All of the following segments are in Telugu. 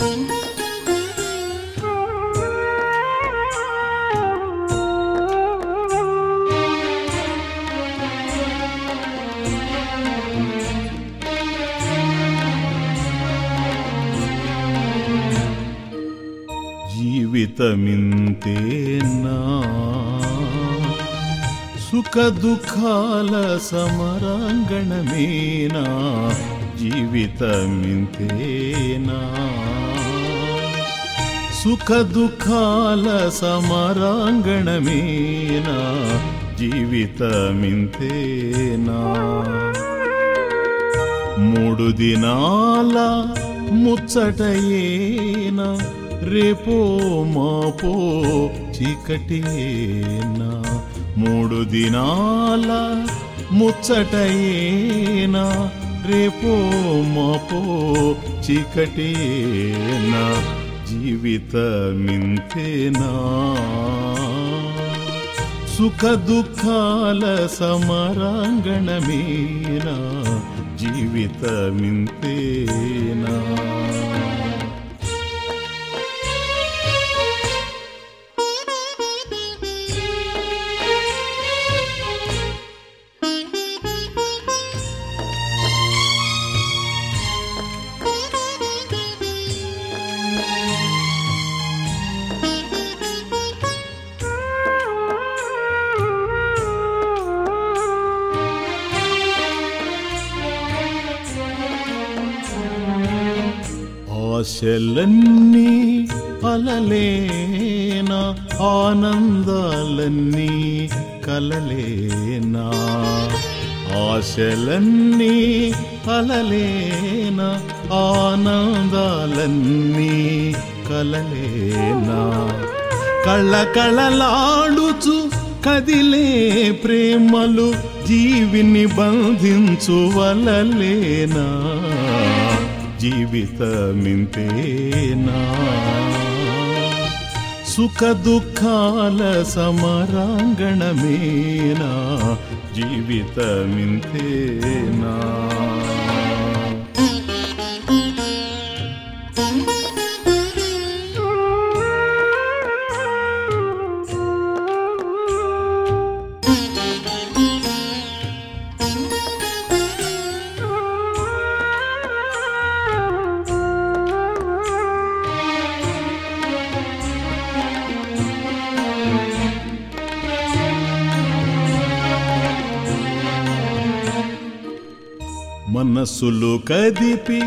జీవితమింతేనా? సుఖ దుఃఖాల సమరాంగణమేనా? జీవితమింతేనా? సుఖ దుఃఖాల సమరాంగణమేనా? జీవితమింతేనా? మూడు దినాల ముచ్చటయేనా? రేపో మాపో చీకటేనా? మూడు దినాల ముచ్చటయేనా? రేపో మాపో చీకటేనా? జీవితమింతేనా సుఖ దుఃఖాల సమరాంగణమేనా? జీవితమింతేనా ఆశలన్నీ అలలేనా ఆనందాలన్నీ కలలేనా? ఆశలన్నీ అలలేనా ఆనందాలన్నీ కలలేనా? కళ్ళ కళలాడుచు కదిలే ప్రేమలు జీవిని బంధించు వలలేనా? జీవితమింతేనా? సుఖ దుఃఖాల సమరాంగణమేనా? జీవితమింతేనా? మనసులు కదిపి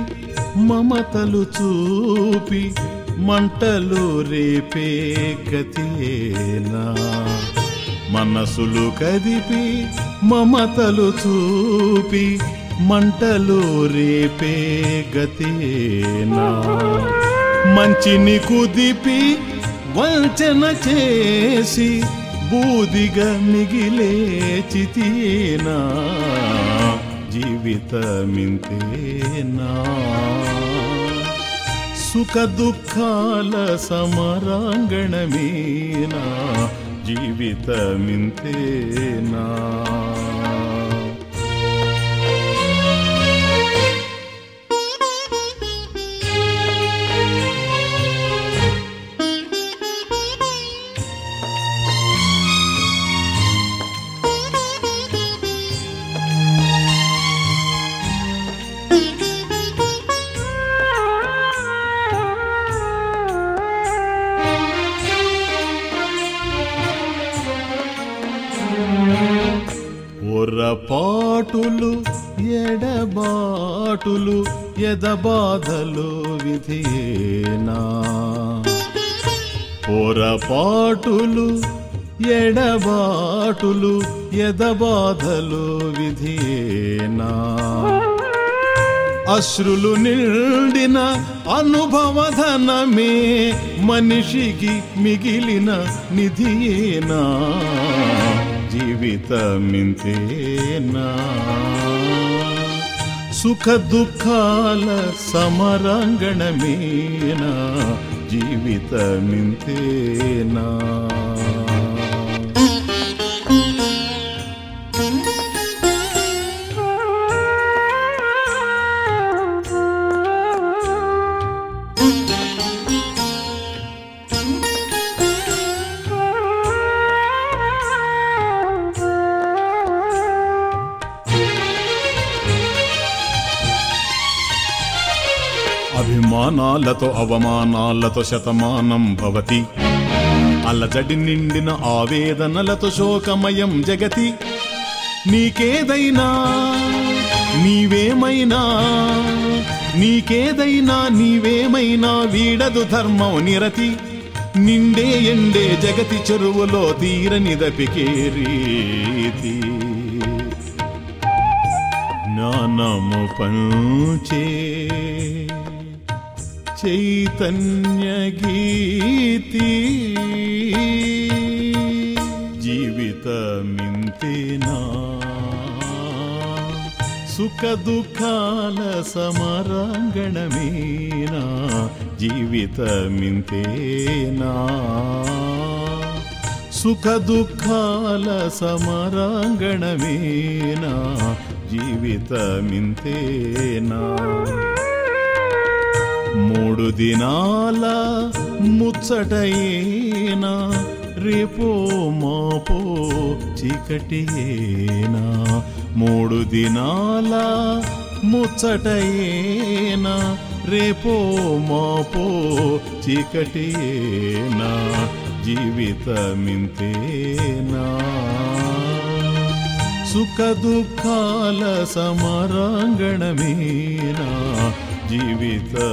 మమతలు చూపి మంటలు రేపే గతేనా మనసులు కదిపి మమతలు చూపి మంటలు రేపే గతేనా మంచిని కుదిపి వంచన చేసి బూదిగా మిగిలే చితేనా? జీవితమింతేనా? సుఖ దుఃఖాల సమరాంగణమేనా? జీవితమింతేనా? ఎడబాటులు ఎదబాధలు విధియేనా? పొరపాటులు ఎడబాటులు ఎదబాధలు విధియేనా? అశ్రులు నిండిన అనుభవధనమే మనిషికి మిగిలిన నిధియేనా? జీవితమింతేనా? సుఖ దుఃఖాల సమరాంగణమేనా జీవితమింతేనా అవమానాలతో అవమానాలతో శతమానం భవతి. అలజడి నిండిన ఆవేదనలతో శోకమయం జగతి. నీకేదైనా నీవేమైనా నీకేదైనా నీవేమైనా వీడదు ధర్మం నిరతి. నిండే ఎండే జగతి చెరువులో తీరని దపికే రీతి. జ్ఞానము పంచే చైతన్య గీతి జీవితమింతేనా. సుఖ దుఃఖాల సమరాంగణమేనా. జీవితమింతేనా. సుఖ దుఃఖాల సమరాంగణమేనా. జీవితమింతేనా. మూడు దినాల ముచ్చటయేనా రేపో మాపో చీకటియేనా? మూడు దినాల ముచ్చటయేనా రేపో మాపో చీకటియేనా? జీవితమింతేనా? సుఖ దుఃఖాల సమరాంగణమేనా? జీవితమింతేనా?